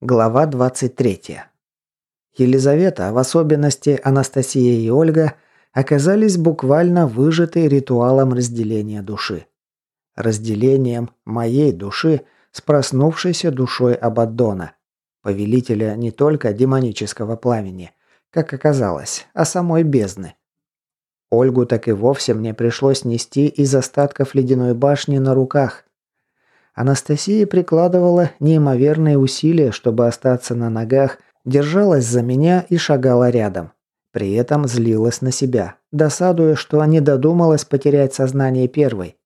Глава 23. Елизавета, в особенности Анастасия и Ольга, оказались буквально выжаты ритуалом разделения души. Разделением моей души с проснувшейся душой Абаддона, повелителя не только демонического пламени, как оказалось, а самой бездны. Ольгу так и вовсе мне пришлось нести из остатков ледяной башни на руках, Анастасия прикладывала неимоверные усилия, чтобы остаться на ногах, держалась за меня и шагала рядом. При этом злилась на себя, досадуя, что не додумалась потерять сознание первой.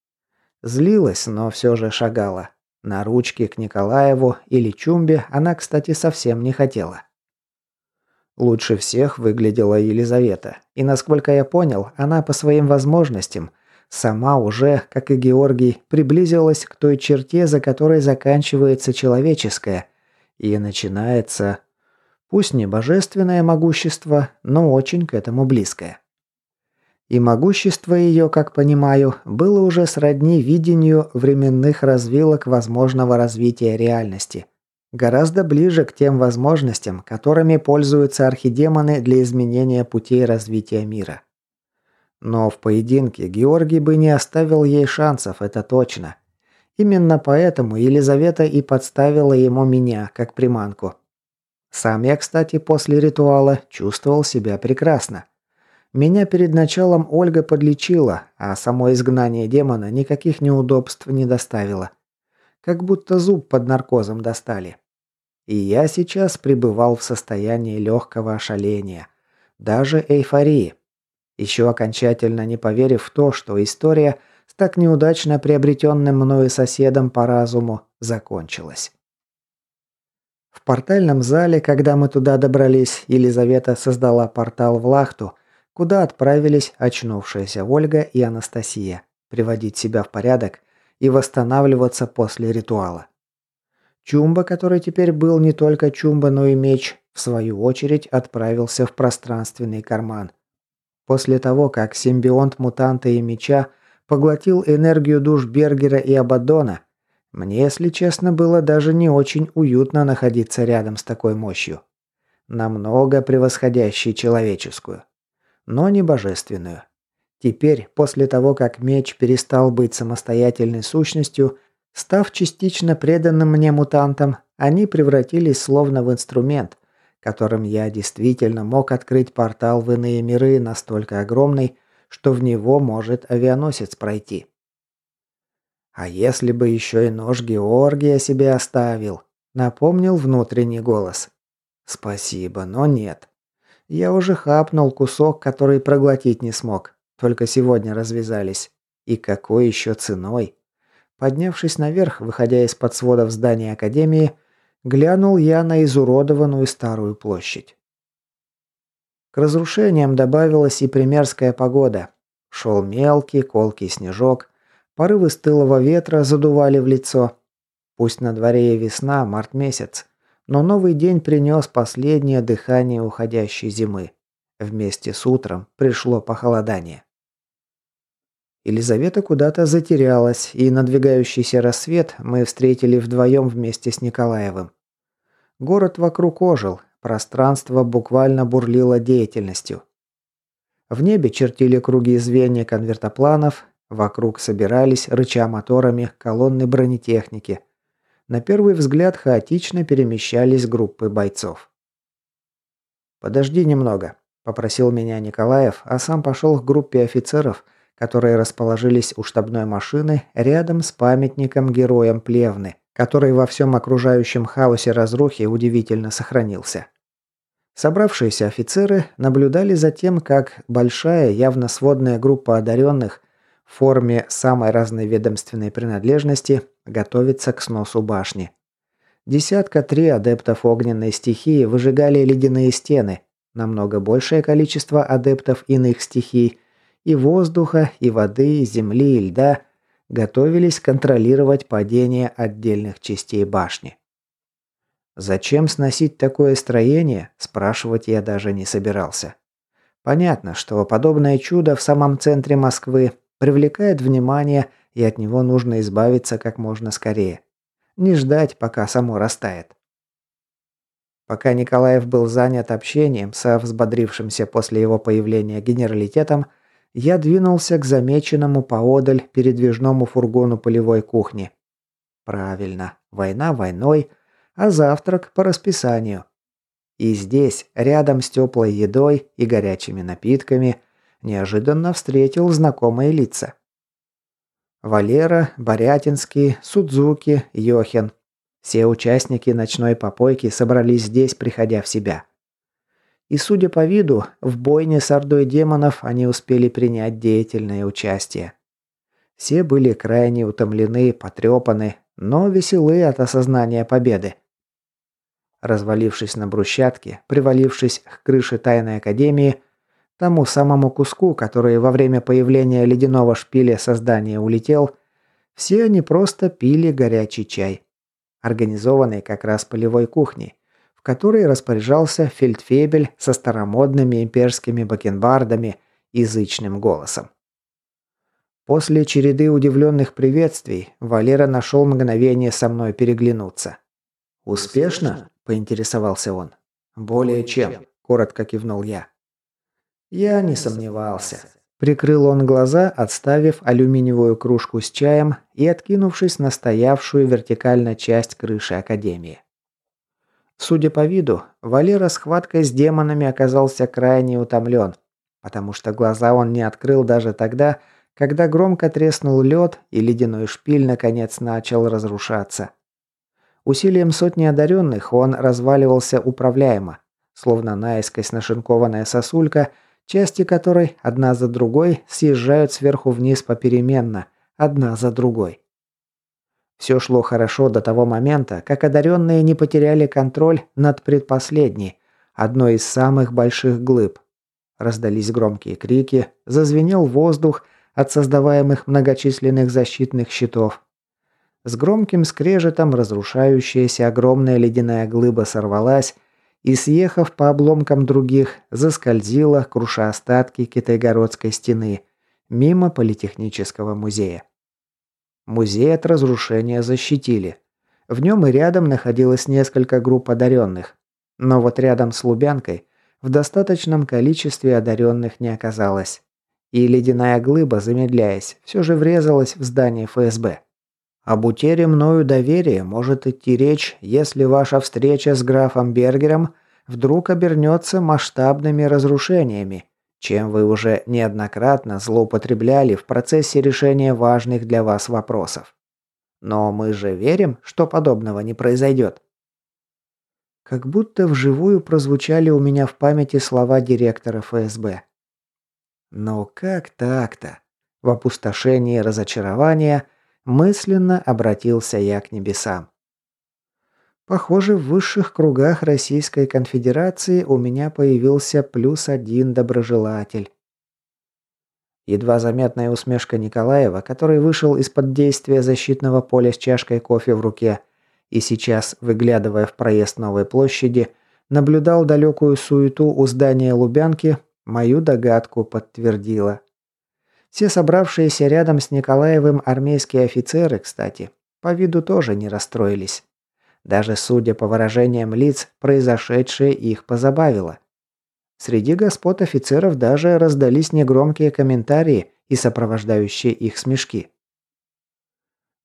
Злилась, но все же шагала. На ручке к Николаеву или Чумбе она, кстати, совсем не хотела. Лучше всех выглядела Елизавета, и, насколько я понял, она по своим возможностям – Сама уже, как и Георгий, приблизилась к той черте, за которой заканчивается человеческое, и начинается, пусть не божественное могущество, но очень к этому близкое. И могущество ее, как понимаю, было уже сродни видению временных развилок возможного развития реальности. Гораздо ближе к тем возможностям, которыми пользуются архидемоны для изменения путей развития мира. Но в поединке Георгий бы не оставил ей шансов, это точно. Именно поэтому Елизавета и подставила ему меня, как приманку. Сам я, кстати, после ритуала чувствовал себя прекрасно. Меня перед началом Ольга подлечила, а само изгнание демона никаких неудобств не доставило. Как будто зуб под наркозом достали. И я сейчас пребывал в состоянии легкого ошаления. Даже эйфории еще окончательно не поверив в то, что история с так неудачно приобретенным мною соседом по разуму закончилась. В портальном зале, когда мы туда добрались, Елизавета создала портал в Лахту, куда отправились очнувшаяся Ольга и Анастасия, приводить себя в порядок и восстанавливаться после ритуала. Чумба, который теперь был не только Чумба, но и меч, в свою очередь отправился в пространственный карман – После того, как симбионт мутанта и меча поглотил энергию душ Бергера и Абаддона, мне, если честно, было даже не очень уютно находиться рядом с такой мощью. Намного превосходящей человеческую. Но не божественную. Теперь, после того, как меч перестал быть самостоятельной сущностью, став частично преданным мне мутантам, они превратились словно в инструмент, которым я действительно мог открыть портал в иные миры настолько огромный, что в него может авианосец пройти. А если бы еще и нож Георгия себе оставил, напомнил внутренний голос. Спасибо, но нет. Я уже хапнул кусок, который проглотить не смог. Только сегодня развязались. И какой еще ценой? Поднявшись наверх, выходя из-под сводов здания Академии, Глянул я на изуродованную старую площадь. К разрушениям добавилась и примерская погода. Шел мелкий, колкий снежок, порывы стылого ветра задували в лицо. Пусть на дворе и весна, март месяц, но новый день принес последнее дыхание уходящей зимы. Вместе с утром пришло похолодание. Елизавета куда-то затерялась, и надвигающийся рассвет мы встретили вдвоем вместе с Николаевым. Город вокруг ожил, пространство буквально бурлило деятельностью. В небе чертили круги звенья конвертопланов, вокруг собирались, рыча моторами, колонны бронетехники. На первый взгляд хаотично перемещались группы бойцов. «Подожди немного», – попросил меня Николаев, а сам пошел к группе офицеров – которые расположились у штабной машины рядом с памятником героям Плевны, который во всем окружающем хаосе разрухи удивительно сохранился. Собравшиеся офицеры наблюдали за тем, как большая, явно сводная группа одаренных в форме самой разной ведомственной принадлежности готовится к сносу башни. Десятка три адептов огненной стихии выжигали ледяные стены, намного большее количество адептов иных стихий и воздуха, и воды, и земли, и льда готовились контролировать падение отдельных частей башни. Зачем сносить такое строение, спрашивать я даже не собирался. Понятно, что подобное чудо в самом центре Москвы привлекает внимание, и от него нужно избавиться как можно скорее. Не ждать, пока само растает. Пока Николаев был занят общением со взбодрившимся после его появления генералитетом, я двинулся к замеченному поодаль передвижному фургону полевой кухни. Правильно, война войной, а завтрак по расписанию. И здесь, рядом с теплой едой и горячими напитками, неожиданно встретил знакомые лица. Валера, Борятинский, Судзуки, Йохин. Все участники ночной попойки собрались здесь, приходя в себя. И, судя по виду, в бойне с ордой демонов они успели принять деятельное участие. Все были крайне утомлены, потрепаны, но веселы от осознания победы. Развалившись на брусчатке, привалившись к крыше тайной академии, тому самому куску, который во время появления ледяного шпиля со здания улетел, все они просто пили горячий чай, организованный как раз полевой кухней, в которой распоряжался фельдфебель со старомодными имперскими бакенбардами и зычным голосом. После череды удивленных приветствий Валера нашел мгновение со мной переглянуться. «Успешно?» – поинтересовался он. «Более чем», – коротко кивнул я. Я не сомневался. Прикрыл он глаза, отставив алюминиевую кружку с чаем и откинувшись на стоявшую вертикально часть крыши Академии. Судя по виду, Валера схваткой с демонами оказался крайне утомлен, потому что глаза он не открыл даже тогда, когда громко треснул лед и ледяной шпиль наконец начал разрушаться. Усилием сотни одаренных он разваливался управляемо, словно наискось нашинкованная сосулька, части которой одна за другой съезжают сверху вниз попеременно, одна за другой. Все шло хорошо до того момента, как одаренные не потеряли контроль над предпоследней, одной из самых больших глыб. Раздались громкие крики, зазвенел воздух от создаваемых многочисленных защитных щитов. С громким скрежетом разрушающаяся огромная ледяная глыба сорвалась и, съехав по обломкам других, заскользила, круша остатки Китайгородской стены, мимо Политехнического музея. Музей от разрушения защитили. В нем и рядом находилось несколько групп одаренных. Но вот рядом с Лубянкой в достаточном количестве одаренных не оказалось. И ледяная глыба, замедляясь, все же врезалась в здание ФСБ. Об утере мною доверия может идти речь, если ваша встреча с графом Бергером вдруг обернется масштабными разрушениями, чем вы уже неоднократно злоупотребляли в процессе решения важных для вас вопросов. Но мы же верим, что подобного не произойдет. Как будто вживую прозвучали у меня в памяти слова директора ФСБ. Но как так-то? В опустошении разочарования Мысленно обратился я к небесам. Похоже, в высших кругах Российской Конфедерации у меня появился плюс один доброжелатель. Едва заметная усмешка Николаева, который вышел из-под действия защитного поля с чашкой кофе в руке и сейчас, выглядывая в проезд новой площади, наблюдал далекую суету у здания Лубянки, мою догадку подтвердила. Все собравшиеся рядом с Николаевым армейские офицеры, кстати, по виду тоже не расстроились. Даже судя по выражениям лиц, произошедшее их позабавило. Среди господ офицеров даже раздались негромкие комментарии и сопровождающие их смешки.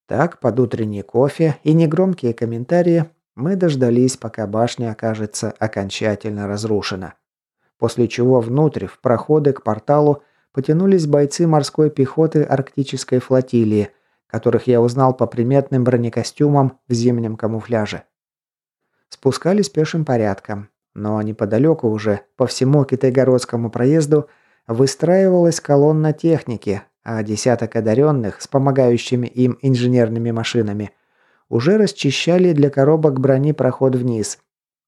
Так, под утренний кофе и негромкие комментарии мы дождались, пока башня окажется окончательно разрушена. После чего внутрь, в проходы к порталу, потянулись бойцы морской пехоты арктической флотилии, которых я узнал по приметным бронекостюмам в зимнем камуфляже. Спускались пешим порядком, но неподалеку уже, по всему Китайгородскому проезду, выстраивалась колонна техники, а десяток одаренных с помогающими им инженерными машинами уже расчищали для коробок брони проход вниз,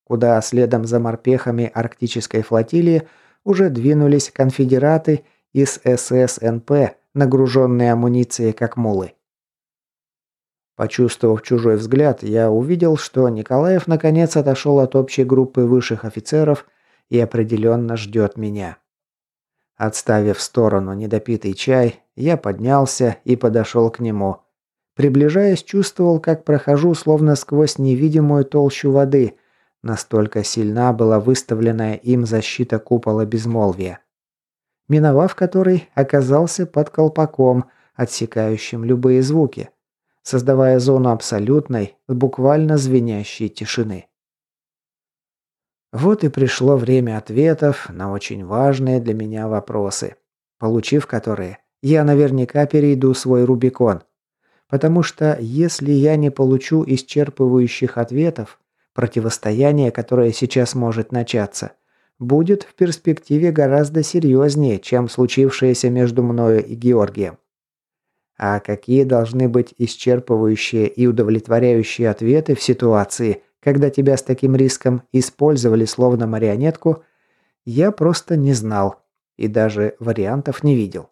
куда следом за морпехами арктической флотилии уже двинулись конфедераты из ССНП, нагруженные амуницией как мулы. Почувствовав чужой взгляд, я увидел, что Николаев наконец отошел от общей группы высших офицеров и определенно ждет меня. Отставив в сторону недопитый чай, я поднялся и подошел к нему. Приближаясь, чувствовал, как прохожу словно сквозь невидимую толщу воды, Настолько сильна была выставленная им защита купола безмолвия. Миновав который, оказался под колпаком, отсекающим любые звуки, создавая зону абсолютной, буквально звенящей тишины. Вот и пришло время ответов на очень важные для меня вопросы, получив которые, я наверняка перейду свой Рубикон. Потому что если я не получу исчерпывающих ответов, противостояние, которое сейчас может начаться, будет в перспективе гораздо серьезнее, чем случившееся между мною и Георгием. А какие должны быть исчерпывающие и удовлетворяющие ответы в ситуации, когда тебя с таким риском использовали словно марионетку, я просто не знал и даже вариантов не видел.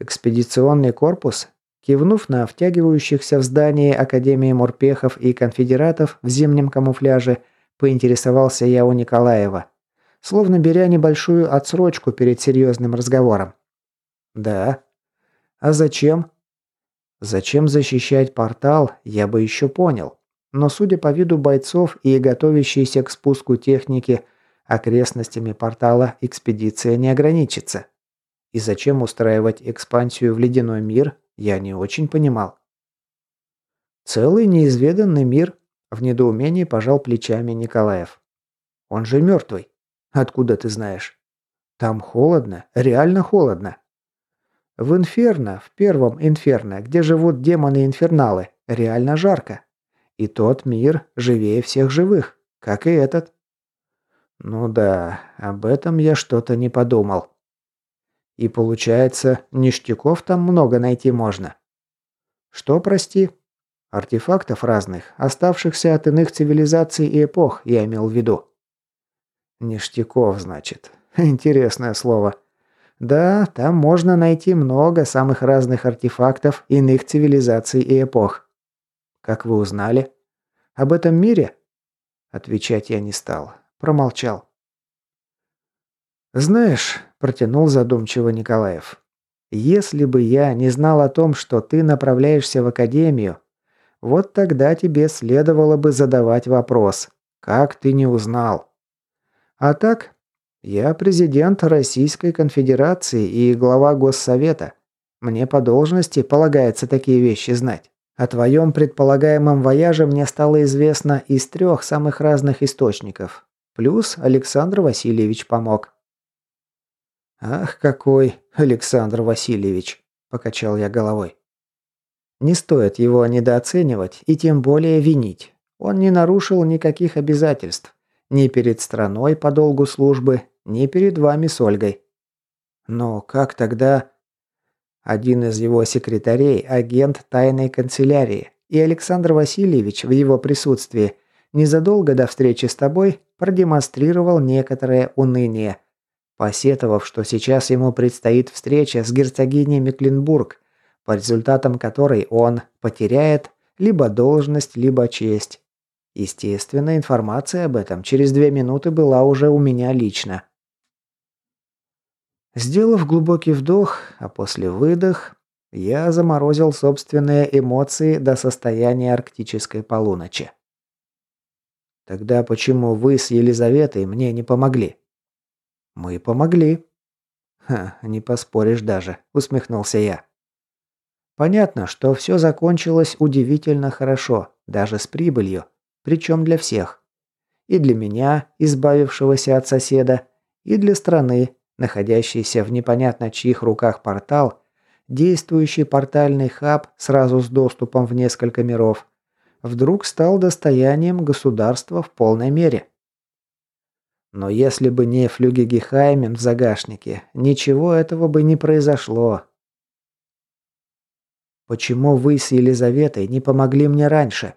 Экспедиционный корпус, кивнув на втягивающихся в здание Академии морпехов и конфедератов в зимнем камуфляже, поинтересовался я у Николаева, словно беря небольшую отсрочку перед серьезным разговором. «Да». «А зачем?» «Зачем защищать портал, я бы еще понял. Но судя по виду бойцов и готовящейся к спуску техники, окрестностями портала экспедиция не ограничится. И зачем устраивать экспансию в ледяной мир, я не очень понимал. Целый неизведанный мир, в недоумении пожал плечами Николаев. Он же мертвый. Откуда ты знаешь? Там холодно, реально холодно. В Инферно, в первом Инферно, где живут демоны-инферналы, реально жарко. И тот мир живее всех живых, как и этот. Ну да, об этом я что-то не подумал. И получается, ништяков там много найти можно. Что, прости? Артефактов разных, оставшихся от иных цивилизаций и эпох, я имел в виду. Ништяков, значит. Интересное слово. Да, там можно найти много самых разных артефактов иных цивилизаций и эпох. Как вы узнали? Об этом мире? Отвечать я не стал. Промолчал. «Знаешь», – протянул задумчиво Николаев, – «если бы я не знал о том, что ты направляешься в академию, вот тогда тебе следовало бы задавать вопрос, как ты не узнал? А так, я президент Российской конфедерации и глава Госсовета. Мне по должности полагается такие вещи знать. О твоем предполагаемом вояже мне стало известно из трех самых разных источников. Плюс Александр Васильевич помог. «Ах, какой Александр Васильевич!» – покачал я головой. «Не стоит его недооценивать и тем более винить. Он не нарушил никаких обязательств. Ни перед страной по долгу службы, ни перед вами с Ольгой. Но как тогда...» Один из его секретарей – агент тайной канцелярии, и Александр Васильевич в его присутствии незадолго до встречи с тобой продемонстрировал некоторое уныние – посетовав, что сейчас ему предстоит встреча с герцогиней Мекленбург, по результатам которой он потеряет либо должность, либо честь. Естественно, информация об этом через две минуты была уже у меня лично. Сделав глубокий вдох, а после выдох, я заморозил собственные эмоции до состояния арктической полуночи. Тогда почему вы с Елизаветой мне не помогли? «Мы помогли». «Ха, не поспоришь даже», – усмехнулся я. Понятно, что все закончилось удивительно хорошо, даже с прибылью, причем для всех. И для меня, избавившегося от соседа, и для страны, находящейся в непонятно чьих руках портал, действующий портальный хаб сразу с доступом в несколько миров, вдруг стал достоянием государства в полной мере. Но если бы не флюгегехаймен в загашнике, ничего этого бы не произошло. Почему вы с Елизаветой не помогли мне раньше?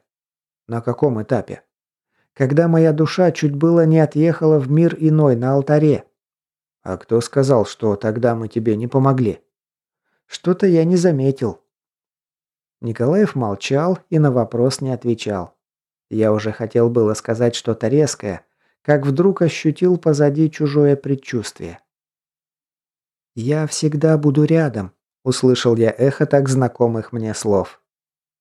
На каком этапе? Когда моя душа чуть было не отъехала в мир иной на алтаре. А кто сказал, что тогда мы тебе не помогли? Что-то я не заметил. Николаев молчал и на вопрос не отвечал. Я уже хотел было сказать что-то резкое, как вдруг ощутил позади чужое предчувствие. «Я всегда буду рядом», – услышал я эхо так знакомых мне слов.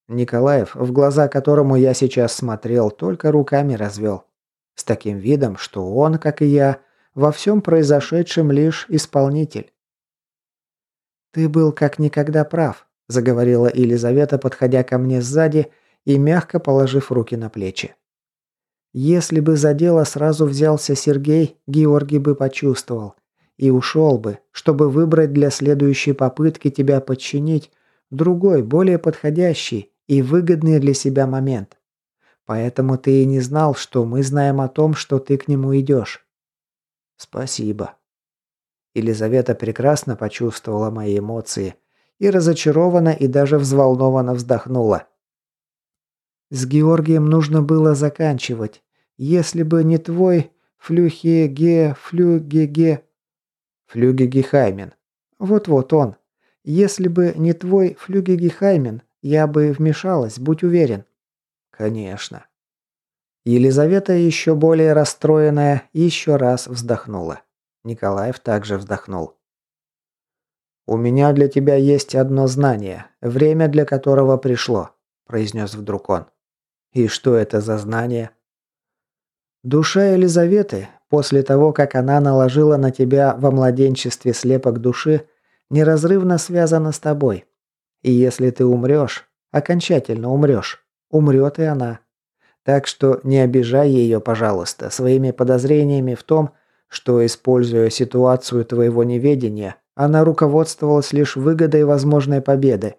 Николаев, в глаза которому я сейчас смотрел, только руками развел. С таким видом, что он, как и я, во всем произошедшем лишь исполнитель. «Ты был как никогда прав», – заговорила Елизавета, подходя ко мне сзади и мягко положив руки на плечи. «Если бы за дело сразу взялся Сергей, Георгий бы почувствовал. И ушел бы, чтобы выбрать для следующей попытки тебя подчинить другой, более подходящий и выгодный для себя момент. Поэтому ты и не знал, что мы знаем о том, что ты к нему идешь. Спасибо. Елизавета прекрасно почувствовала мои эмоции и разочарованно и даже взволнованно вздохнула. С Георгием нужно было заканчивать. Если бы не твой флюхеге флюгеге флюгегехаймен. Вот-вот он. Если бы не твой флюгегехаймен, я бы вмешалась, будь уверен. Конечно. Елизавета, еще более расстроенная, еще раз вздохнула. Николаев также вздохнул. «У меня для тебя есть одно знание, время для которого пришло», – произнес вдруг он. «И что это за знание?» «Душа Елизаветы, после того, как она наложила на тебя во младенчестве слепок души, неразрывно связана с тобой. И если ты умрешь, окончательно умрешь, умрет и она. Так что не обижай ее, пожалуйста, своими подозрениями в том, что, используя ситуацию твоего неведения, она руководствовалась лишь выгодой возможной победы.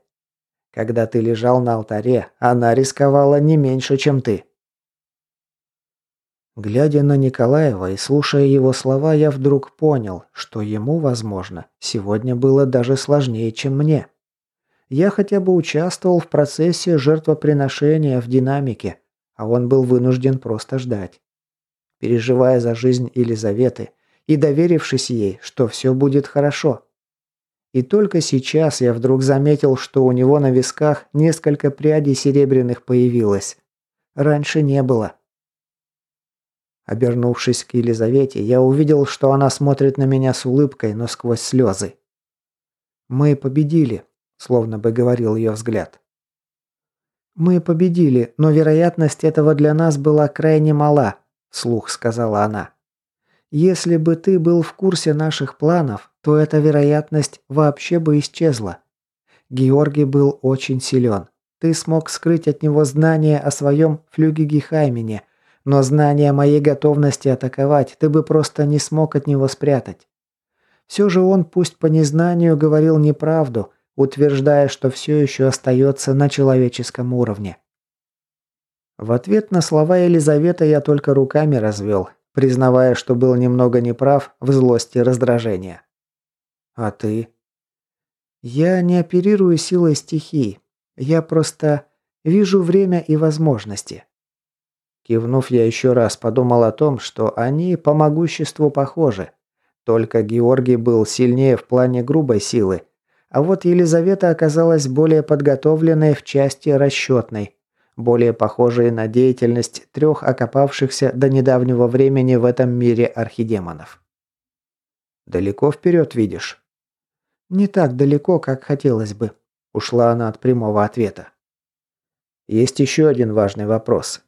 Когда ты лежал на алтаре, она рисковала не меньше, чем ты. Глядя на Николаева и слушая его слова, я вдруг понял, что ему, возможно, сегодня было даже сложнее, чем мне я хотя бы участвовал в процессе жертвоприношения в динамике, а он был вынужден просто ждать. Переживая за жизнь Елизаветы и доверившись ей, что все будет хорошо. И только сейчас я вдруг заметил, что у него на висках несколько прядей серебряных появилось. Раньше не было. Обернувшись к Елизавете, я увидел, что она смотрит на меня с улыбкой, но сквозь слезы. «Мы победили», словно бы говорил ее взгляд. «Мы победили, но вероятность этого для нас была крайне мала», – вслух сказала она. «Если бы ты был в курсе наших планов, то эта вероятность вообще бы исчезла. Георгий был очень силен. Ты смог скрыть от него знания о своем флюгигехаймене, но знание моей готовности атаковать ты бы просто не смог от него спрятать. Все же он, пусть по незнанию, говорил неправду, утверждая, что все еще остается на человеческом уровне. В ответ на слова Елизаветы я только руками развел, признавая, что был немного неправ в злости и раздражении. «А ты?» «Я не оперирую силой стихий. Я просто вижу время и возможности». Кивнув, я еще раз подумал о том, что они по могуществу похожи. Только Георгий был сильнее в плане грубой силы, а вот Елизавета оказалась более подготовленной в части расчетной, более похожей на деятельность трех окопавшихся до недавнего времени в этом мире архидемонов. «Далеко вперед видишь?» «Не так далеко, как хотелось бы», – ушла она от прямого ответа. «Есть еще один важный вопрос».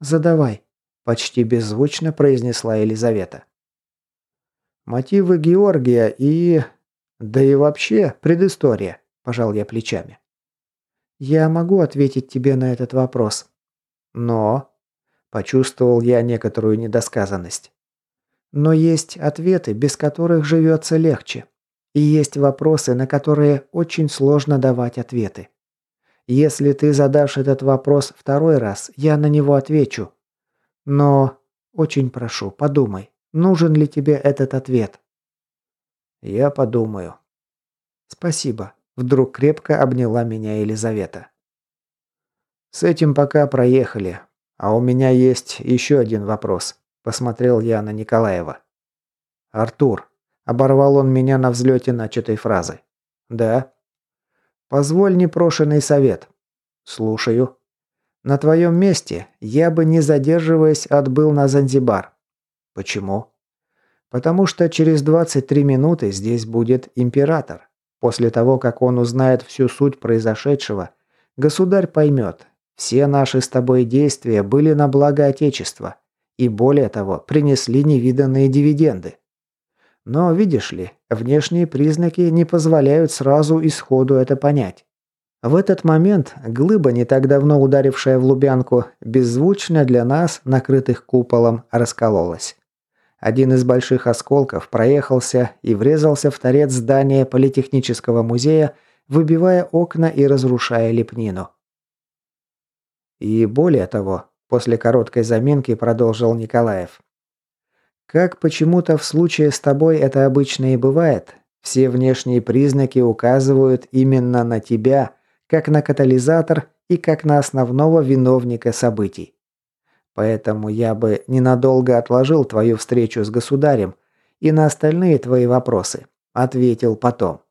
«Задавай», – почти беззвучно произнесла Елизавета. Мотивы Георгия и да и вообще, предыстория, пожал я плечами. Я могу ответить тебе на этот вопрос. Но почувствовал я некоторую недосказанность. Но есть ответы, без которых живется легче. И есть вопросы, на которые очень сложно давать ответы. Если ты задашь этот вопрос второй раз, я на него отвечу. Но очень прошу, подумай, нужен ли тебе этот ответ. «Я подумаю». «Спасибо», – вдруг крепко обняла меня Елизавета. «С этим пока проехали. А у меня есть еще один вопрос», – посмотрел я на Николаева. «Артур», – оборвал он меня на взлете начатой фразы. «Да». «Позволь непрошенный совет». «Слушаю». «На твоем месте я бы, не задерживаясь, отбыл на Занзибар». «Почему?» Потому что через 23 минуты здесь будет император. После того, как он узнает всю суть произошедшего, Государь поймет, все наши с тобой действия были на благо Отечества и, более того, принесли невиданные дивиденды. Но, видишь ли, внешние признаки не позволяют сразу и сходу это понять. В этот момент глыба, не так давно ударившая в Лубянку, беззвучно для нас, накрытых куполом, раскололась. Один из больших осколков проехался и врезался в торец здания Политехнического музея, выбивая окна и разрушая лепнину. И более того, после короткой заминки продолжил Николаев. Как почему-то в случае с тобой это обычно и бывает, все внешние признаки указывают именно на тебя, как на катализатор и как на основного виновника событий. Поэтому я бы ненадолго отложил твою встречу с государем и на остальные твои вопросы ответил потом.